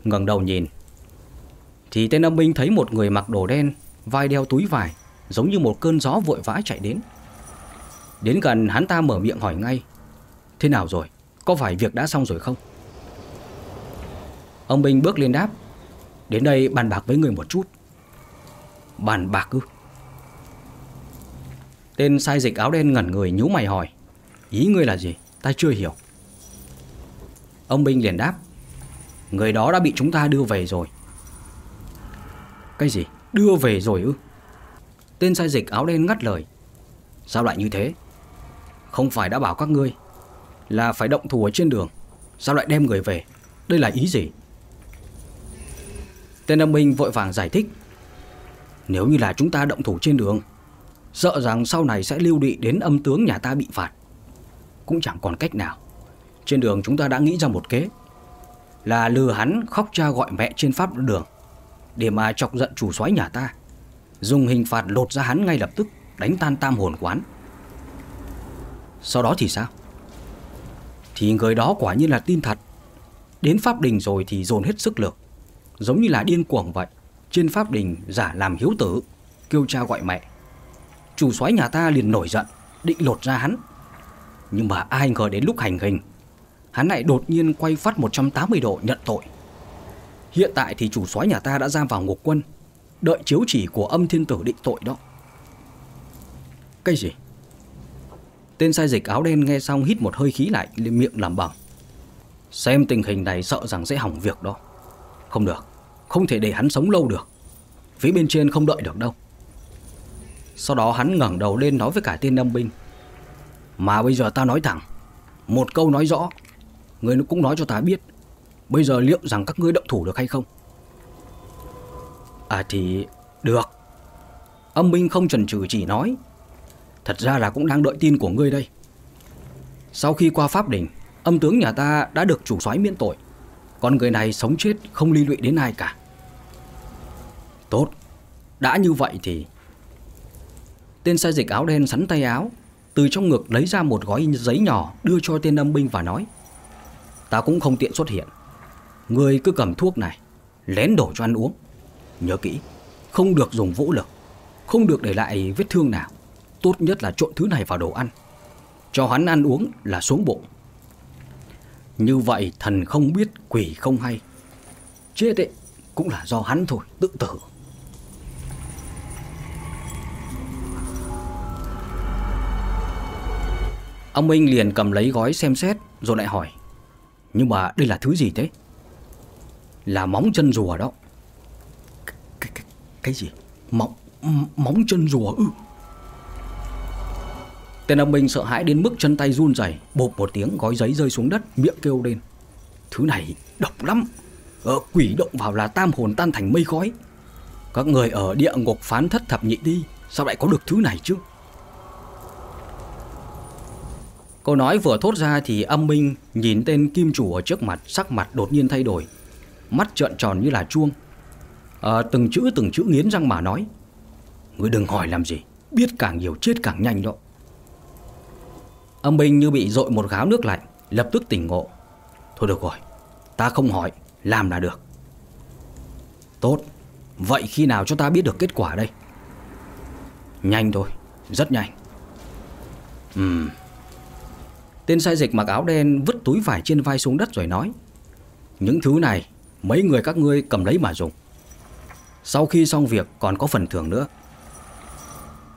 Speaker 1: Ngẩng đầu nhìn, Thì tên âm binh thấy một người mặc đồ đen, Vai đeo túi vải, Giống như một cơn gió vội vã chạy đến. Đến gần hắn ta mở miệng hỏi ngay, Thế nào rồi? Có phải việc đã xong rồi không? Ông Binh bước lên đáp, Đến đây bàn bạc với người một chút. Bàn bạc ư? Tên sai dịch áo đen ngẩn người nhíu mày hỏi, Ý ngươi là gì? Ta chưa hiểu Ông Binh liền đáp, Người đó đã bị chúng ta đưa về rồi Cái gì? Đưa về rồi ư? Tên sai dịch áo đen ngắt lời, Sao lại như thế? Không phải đã bảo các ngươi Là phải động thủ ở trên đường, Sao lại đem người về? Đây là ý gì? Tên âm binh vội vàng giải thích, Nếu như là chúng ta động thủ trên đường Sợ rằng sau này sẽ lưu đị đến âm tướng nhà ta bị phạt. Cũng chẳng còn cách nào. Trên đường chúng ta đã nghĩ ra một kế, Là lừa hắn khóc cha gọi mẹ trên pháp đường, Để mà chọc giận chủ soái nhà ta, Dùng hình phạt lột ra hắn ngay lập tức, Đánh tan tam hồn quán. Sau đó thì sao? Thì người đó quả nhiên là tin thật. Đến pháp đình rồi thì dồn hết sức lực, Giống như là điên cuồng vậy. Trên pháp đình giả làm hiếu tử, Kêu cha gọi mẹ. Chủ soái nhà ta liền nổi giận, Định lột ra hắn. Nhưng mà ai ngờ đến lúc hành hình, Hắn lại đột nhiên quay phát 180 độ nhận tội. Hiện tại thì chủ soái nhà ta đã giam vào ngục quân, Đợi chiếu chỉ của âm thiên tử định tội đó. Cái gì? Tên sai dịch áo đen nghe xong hít một hơi khí lại lên miệng làm bằng Xem tình hình này sợ rằng sẽ hỏng việc đó. Không được, Không thể để hắn sống lâu được. Phía bên trên không đợi được đâu. Sau đó hắn ngẩng đầu lên nói với cả tên âm binh. Mà bây giờ ta nói thẳng, Một câu nói rõ, Người cũng nói cho ta biết, Bây giờ liệu rằng các ngươi động thủ được hay không? À thì, được. Âm binh không chần chừ chỉ nói, Thật ra là cũng đang đợi tin của ngươi đây. Sau khi qua pháp đỉnh Âm tướng nhà ta đã được chủ soái miễn tội Còn người này sống chết không ly lụy đến ai cả. Tốt, Đã như vậy thì Tên sai dịch áo đen sắn tay áo, Từ trong ngực lấy ra một gói giấy nhỏ Đưa cho tên âm binh và nói, Ta cũng không tiện xuất hiện. Người cứ cầm thuốc này, Lén đổ cho ăn uống. Nhớ kỹ, Không được dùng vũ lực, Không được để lại vết thương nào. Tốt nhất là trộn thứ này vào đồ ăn. Cho hắn ăn uống là xuống bụng. Như vậy thần không biết quỷ không hay. Chết ấy Cũng là do hắn thôi, tự tử. Ông Minh liền cầm lấy gói xem xét Rồi lại hỏi Nhưng mà đây là thứ gì thế Là móng chân rùa đó Cái, cái, cái gì Móng, móng chân rùa ư Tên ông Minh sợ hãi đến mức chân tay run rẩy, bộp một tiếng gói giấy rơi xuống đất, miệng kêu lên. Thứ này độc lắm. ở quỷ động vào là tam hồn tan thành mây khói. Các người ở địa ngục phán thất thập nhị đi, sao lại có được thứ này chứ? Câu nói vừa thốt ra thì âm minh nhìn tên kim chủ ở trước mặt sắc mặt đột nhiên thay đổi. Mắt trợn tròn như là chuông. À, từng chữ từng chữ nghiến răng mà nói. Ngươi đừng hỏi làm gì, biết càng nhiều chết càng nhanh đó. Âm Minh như bị dội một gáo nước lạnh Lập tức tỉnh ngộ Thôi được rồi Ta không hỏi Làm là được Tốt Vậy khi nào cho ta biết được kết quả đây Nhanh thôi Rất nhanh Ừm Tên sai dịch mặc áo đen vứt túi vải trên vai xuống đất rồi nói Những thứ này Mấy người các ngươi cầm lấy mà dùng Sau khi xong việc còn có phần thưởng nữa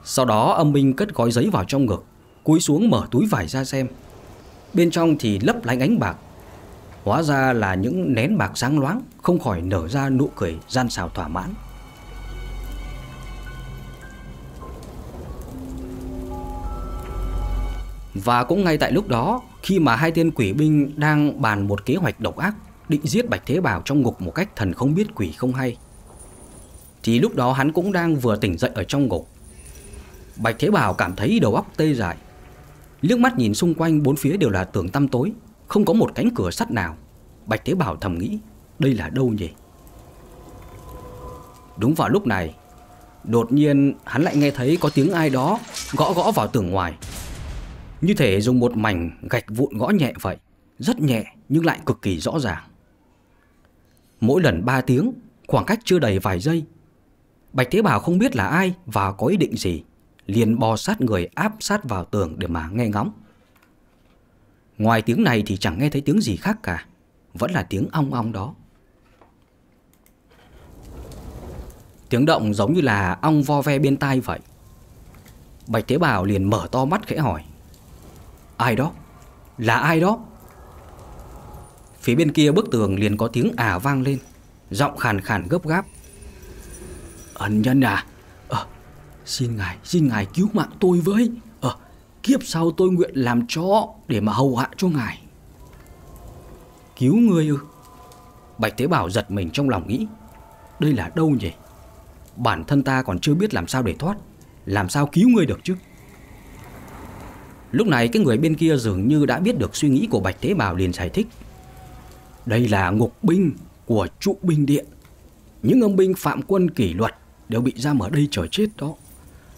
Speaker 1: Sau đó âm minh cất gói giấy vào trong ngực cúi xuống mở túi vải ra xem. Bên trong thì lấp lánh ánh bạc. Hóa ra là những nén bạc sáng loáng, không khỏi nở ra nụ cười gian xào thỏa mãn. Và cũng ngay tại lúc đó, khi mà hai tên quỷ binh đang bàn một kế hoạch độc ác định giết Bạch Thế Bảo trong ngục một cách thần không biết quỷ không hay. Thì lúc đó hắn cũng đang vừa tỉnh dậy ở trong ngục. Bạch Thế Bảo cảm thấy đầu óc tê dại, Liếc mắt nhìn xung quanh bốn phía đều là tường tăm tối Không có một cánh cửa sắt nào Bạch thế Bảo thầm nghĩ Đây là đâu nhỉ Đúng vào lúc này Đột nhiên hắn lại nghe thấy có tiếng ai đó Gõ gõ vào tường ngoài như thể dùng một mảnh gạch vụn gõ nhẹ vậy Rất nhẹ nhưng lại cực kỳ rõ ràng Mỗi lần ba tiếng Khoảng cách chưa đầy vài giây Bạch Thế Bảo không biết là ai Và có ý định gì liền bò sát người áp sát vào tường để mà nghe ngóng. Ngoài tiếng này thì chẳng nghe thấy tiếng gì khác cả, vẫn là tiếng ong ong đó. Tiếng động giống như là ong vo ve bên tai vậy. Bạch thế bảo liền mở to mắt khẽ hỏi. Ai đó? Là ai đó? Phía bên kia bức tường liền có tiếng ả vang lên, giọng khàn khàn gấp gáp. Ân nhân à, ờ, Xin ngài, xin ngài cứu mạng tôi với à, kiếp sau tôi nguyện làm chó Để mà hầu hạ cho ngài Cứu người ư Bạch Tế Bảo giật mình trong lòng nghĩ Đây là đâu nhỉ Bản thân ta còn chưa biết làm sao để thoát Làm sao cứu người được chứ Lúc này cái người bên kia dường như đã biết được suy nghĩ của Bạch Tế Bảo liền giải thích. Đây là ngục binh của trụ binh điện Những ông binh phạm quân kỷ luật đều bị giam ở đây chờ chết đó.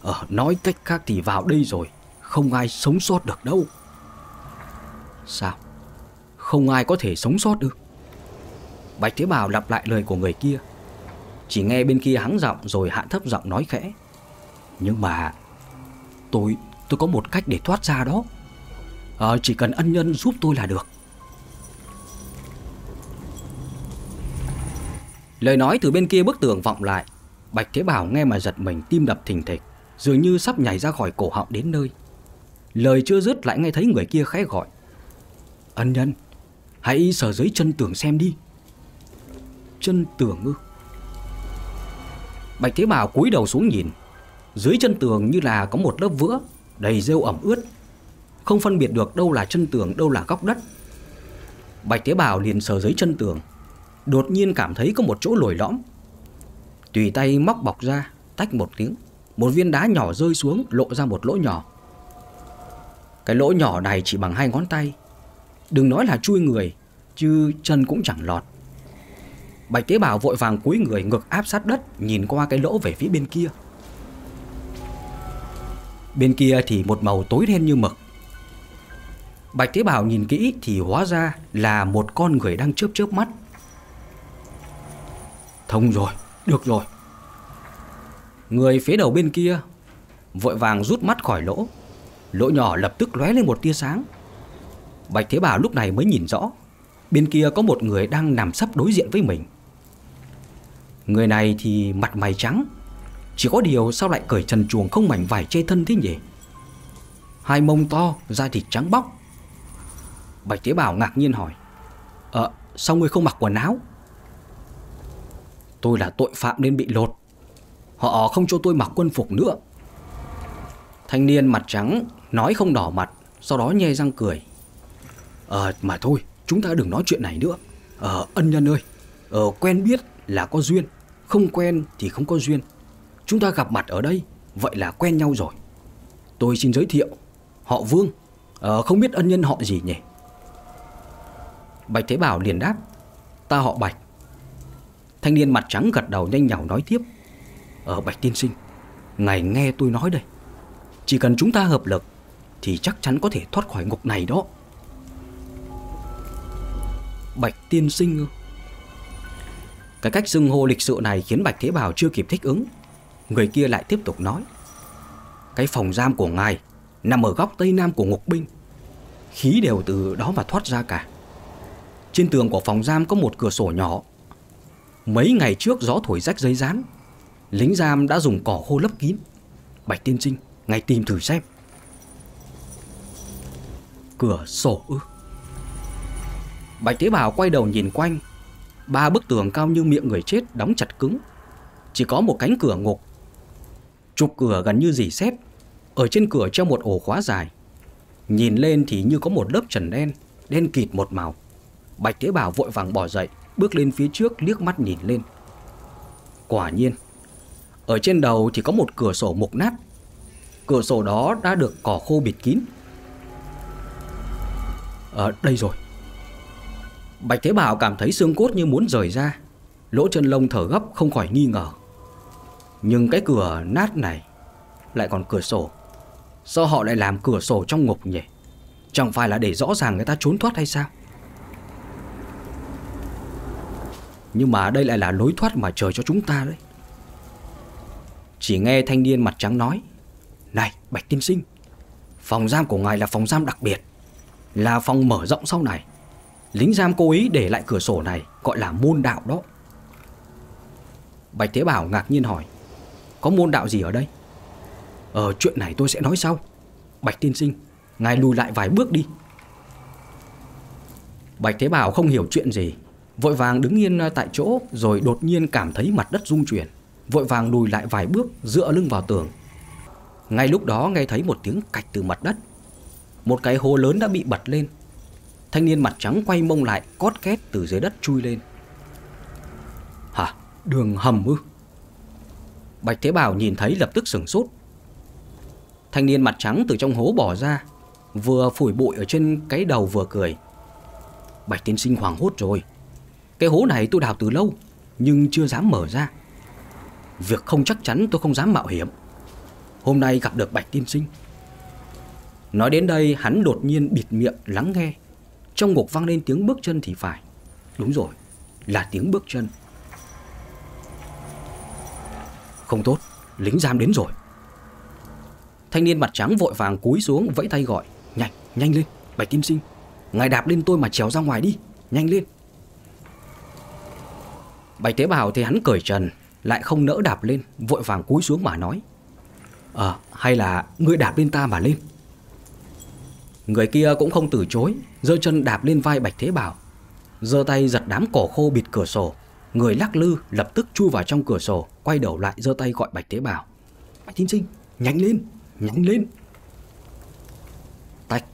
Speaker 1: Ờ, nói cách khác thì vào đây rồi Không ai sống sót được đâu. Sao? Không ai có thể sống sót được. Bạch Thế Bảo lặp lại lời của người kia. Chỉ nghe bên kia hắng giọng rồi hạ thấp giọng nói khẽ. Nhưng mà Tôi tôi có một cách để thoát ra đó à, chỉ cần ân nhân giúp tôi là được. Lời nói từ bên kia bức tường vọng lại. Bạch Thế Bảo nghe mà giật mình tim đập thình thịch, dường như sắp nhảy ra khỏi cổ họng đến nơi. Lời chưa dứt lại nghe thấy người kia khẽ gọi. Ân nhân, hãy sờ dưới chân tường xem đi. Chân tường ư? Bạch Thế Bảo cúi đầu xuống nhìn. Dưới chân tường như là có một lớp vữa đầy rêu ẩm ướt. Không phân biệt được đâu là chân tường, đâu là góc đất. Bạch tế Bảo liền sờ dưới chân tường. Đột nhiên cảm thấy có một chỗ lồi lõm. Tùy tay móc bọc ra, tách một tiếng. Một viên đá nhỏ rơi xuống lộ ra một lỗ nhỏ. Cái lỗ nhỏ này chỉ bằng hai ngón tay. Đừng nói là chui người, chứ chân cũng chẳng lọt. Bạch Tế Bảo vội vàng cúi người ngực áp sát đất nhìn qua cái lỗ về phía bên kia. Bên kia thì một màu tối đen như mực. Bạch thế Bảo nhìn kỹ thì hóa ra là một con người đang chớp chớp mắt. Thông rồi, được rồi. Người phía đầu bên kia vội vàng rút mắt khỏi lỗ. Lỗ nhỏ lập tức lóe lên một tia sáng. Bạch Thế Bảo lúc này mới nhìn rõ, bên kia có một người đang nằm sấp đối diện với mình. Người này thì mặt mày trắng chỉ có điều sao lại cởi trần chuồng không mảnh vải che thân thế nhỉ? Hai mông to, Da thịt trắng bóc. Bạch Tế Bảo ngạc nhiên hỏi Ờ sao ngươi không mặc quần áo? Tôi là tội phạm nên bị lột. Họ không cho tôi mặc quân phục nữa. Thanh niên mặt trắng Nói không đỏ mặt, Sau đó nhe răng cười. Ờ mà thôi, chúng ta đừng nói chuyện này nữa. Ờ ân nhân ơi Ờ quen biết là có duyên, Không quen thì không có duyên. Chúng ta gặp mặt ở đây Vậy là quen nhau rồi. Tôi xin giới thiệu Họ Vương. Ờ, Không biết ân nhân họ gì nhỉ? Bạch Thế Bảo liền đáp Ta họ Bạch. Thanh niên mặt trắng gật đầu nhanh nhảu nói tiếp Ở Bạch Tiên Sinh Ngài nghe tôi nói đây. Chỉ cần chúng ta hợp lực Thì chắc chắn có thể thoát khỏi ngục này đó. Bạch Tiên Sinh cái cách xưng hô lịch sự này khiến Bạch Thế Bảo chưa kịp thích ứng. Người kia lại tiếp tục nói. Cái phòng giam của ngài nằm ở góc tây nam của ngục binh. Khí đều từ đó mà thoát ra cả. Trên tường của phòng giam có một cửa sổ nhỏ. Mấy ngày trước gió thổi rách giấy dán. Lính giam đã dùng cỏ khô lấp kín. Bạch tiên sinh, ngài tìm thử xem. Cửa sổ ư. Bạch tế bào quay đầu nhìn quanh Ba bức tường cao như miệng người chết đóng chặt cứng. Chỉ có một cánh cửa ngục. Trục cửa gần như dì xét. Ở trên cửa treo một ổ khóa dài. Nhìn lên thì như có một lớp trần đen, đen kịt một màu. Bạch Tế Bảo vội vàng bỏ dậy, bước lên phía trước liếc mắt nhìn lên. Quả nhiên, ở trên đầu thì có một cửa sổ mục nát. Cửa sổ đó đã được cỏ khô bịt kín. Ở đây rồi. Bạch Thế Bảo cảm thấy xương cốt như muốn rời ra Lỗ chân lông thở gấp không khỏi nghi ngờ nhưng cái cửa nát này Lại còn cửa sổ. Sao họ lại làm cửa sổ trong ngục nhỉ? Chẳng phải là để rõ ràng người ta trốn thoát hay sao? Nhưng mà đây lại là lối thoát mà trời cho chúng ta đấy. Chỉ nghe thanh niên mặt trắng nói, Này, Bạch Tiên Sinh, Phòng giam của ngài là phòng giam đặc biệt, Là phòng mở rộng sau này. Lính giam cố ý để lại cửa sổ này Gọi là môn đạo đó. Bạch Thế Bảo ngạc nhiên hỏi có môn đạo gì ở đây? Ờ chuyện này tôi sẽ nói sau. Bạch tiên sinh, Ngài lùi lại vài bước đi. Bạch Thế Bảo không hiểu chuyện gì. Vội vàng đứng yên ờ, tại chỗ, Rồi đột nhiên cảm thấy mặt đất rung chuyển. Vội vàng lùi lại vài bước, Dựa lưng vào tường. Ngay lúc đó nghe thấy một tiếng cạch từ mặt đất. Một cái hố lớn đã bị bật lên. Thanh niên mặt trắng quay mông lại, Cót két từ dưới đất chui lên. Hả? Đường hầm ư? Bạch Thế Bảo nhìn thấy lập tức sửng sốt. Thanh niên mặt trắng từ trong hố bỏ ra, Vừa phủi bụi ở trên cái đầu vừa cười. Bạch tiên sinh hoảng hốt rồi. Cái hố này tôi đào từ lâu, Nhưng chưa dám mở ra. Việc không chắc chắn tôi không dám mạo hiểm. Hôm nay gặp được Bạch tiên sinh. Nói đến đây, hắn đột nhiên bịt miệng lắng nghe. Trong ngục vang lên tiếng bước chân thì phải. Đúng rồi, Là tiếng bước chân. Không tốt Lính giam đến rồi. Thanh niên mặt trắng vội vàng cúi xuống vẫy tay gọi Nhanh, nhanh lên Bạch Kim Sinh Ngài đạp lên tôi mà trèo ra ngoài đi Nhanh lên. Bạch Tế Bảo thì hắn cởi trần Lại không nỡ đạp lên Vội vàng cúi xuống mà nói Ờ hay là ngươi đạp lên ta mà lên. Người kia cũng không từ chối giơ chân đạp lên vai Bạch Thế Bảo giơ tay giật đám cỏ khô bịt cửa sổ Người lắc lư lập tức chui vào trong cửa sổ, Quay đầu lại giơ tay gọi Bạch Thế Bảo Bạch Thiên Sinh, nhanh lên Nhanh lên. Tạch.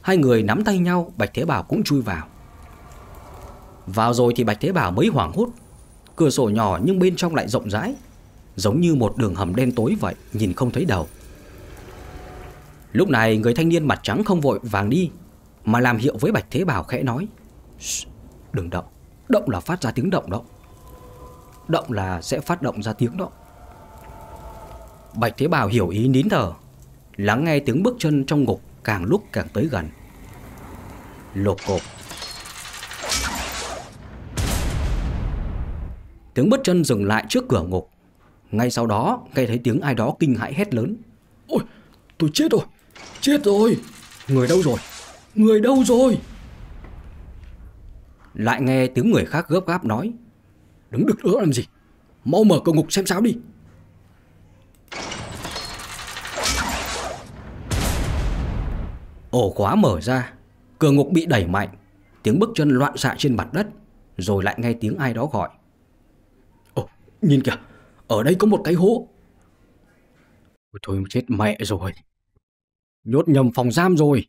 Speaker 1: Hai người nắm tay nhau, Bạch Thế Bảo cũng chui vào. Vào rồi thì Bạch Thế Bảo mới hoảng hốt. Cửa sổ nhỏ nhưng bên trong lại rộng rãi, Giống như một đường hầm đen tối vậy, Nhìn không thấy đầu. Lúc này người thanh niên mặt trắng không vội vàng đi, Mà làm hiệu với Bạch Thế Bảo khẽ nói Đừng động. Động là phát ra tiếng động đó. Động là sẽ phát động ra tiếng đó. Bạch Thế Bảo hiểu ý nín thở Lắng nghe tiếng bước chân trong ngục Càng lúc càng tới gần. Lột cột Tiếng bước chân dừng lại trước cửa ngục. Ngay sau đó nghe thấy tiếng ai đó kinh hãi hét lớn.
Speaker 2: Ôi tôi chết rồi Chết rồi. Người đâu rồi? Người đâu rồi
Speaker 1: lại nghe tiếng người khác gấp gáp nói.
Speaker 2: Đứng được nữa làm gì? Mau mở cầu ngục xem sao đi.
Speaker 1: Ổ khóa mở ra. Cửa ngục bị đẩy mạnh. Tiếng bước chân loạn xạ trên mặt đất. Rồi lại nghe tiếng ai đó gọi.
Speaker 2: Ồ, nhìn kìa. Ở đây có một cái hố.
Speaker 1: Thôi, chết mẹ rồi. Nhốt nhầm phòng giam rồi.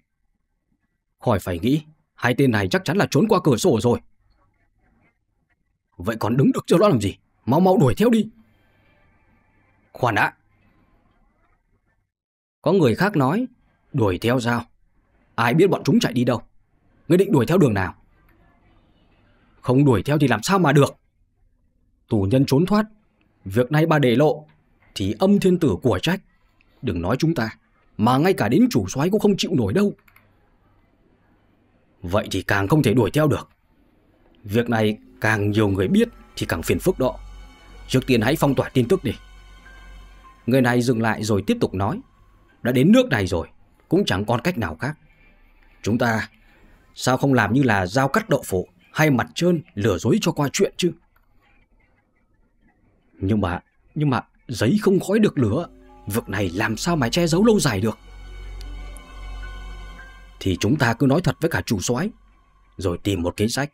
Speaker 1: Khỏi phải nghĩ. Hai tên này chắc chắn là trốn qua cửa sổ rồi.
Speaker 2: Vậy còn đứng được cho đó làm gì? Mau mau đuổi theo đi.
Speaker 1: Khoan đã. Có người khác nói, Đuổi theo sao? Ai biết bọn chúng chạy đi đâu? Ngươi định đuổi theo đường nào? Không đuổi theo thì làm sao mà được? Tù nhân trốn thoát. Việc này bà để lộ, Thì âm thiên tử của trách. Đừng nói chúng ta, Mà ngay cả đến chủ soái cũng không chịu nổi đâu. Vậy thì càng không thể đuổi theo được. Việc này càng nhiều người biết Thì càng phiền phức đó. Trước tiên hãy phong tỏa tin tức đi. Người này dừng lại rồi tiếp tục nói, Đã đến nước này rồi, Cũng chẳng còn cách nào khác. Chúng ta Sao không làm như là dao cắt đậu phụ Hay mặt trơn lừa dối cho qua chuyện chứ? Nhưng mà Nhưng mà giấy không khói được lửa, Việc này làm sao mà che giấu lâu dài được? Thì chúng ta cứ nói thật với cả chủ soái. Rồi tìm một kế sách.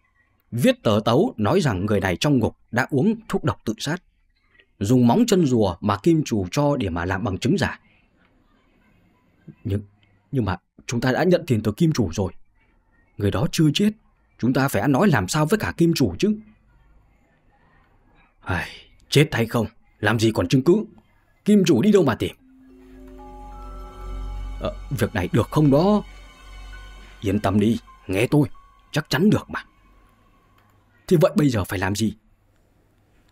Speaker 1: Viết tờ tấu nói rằng người này trong ngục đã uống thuốc độc tự sát. Dùng móng chân rùa mà kim chủ cho để mà làm bằng chứng giả. Nhưng nhưng mà chúng ta đã nhận tiền từ kim chủ rồi. Người đó chưa chết Chúng ta phải nói làm sao với cả kim chủ chứ? Ai, Chết hay không Làm gì còn chứng cứ? Kim chủ đi đâu mà tìm? À, Việc này được không đó? Yên tâm đi, Nghe tôi, Chắc chắn được mà. Thì vậy bây giờ phải làm gì?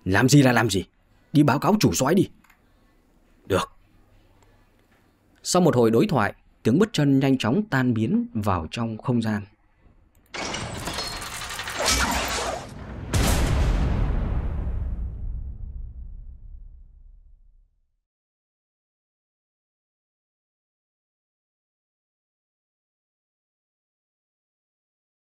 Speaker 1: Làm gì là làm gì? Đi báo cáo chủ soái đi. Được. Sau một hồi đối thoại, Tiếng bước chân nhanh chóng tan biến vào trong không gian.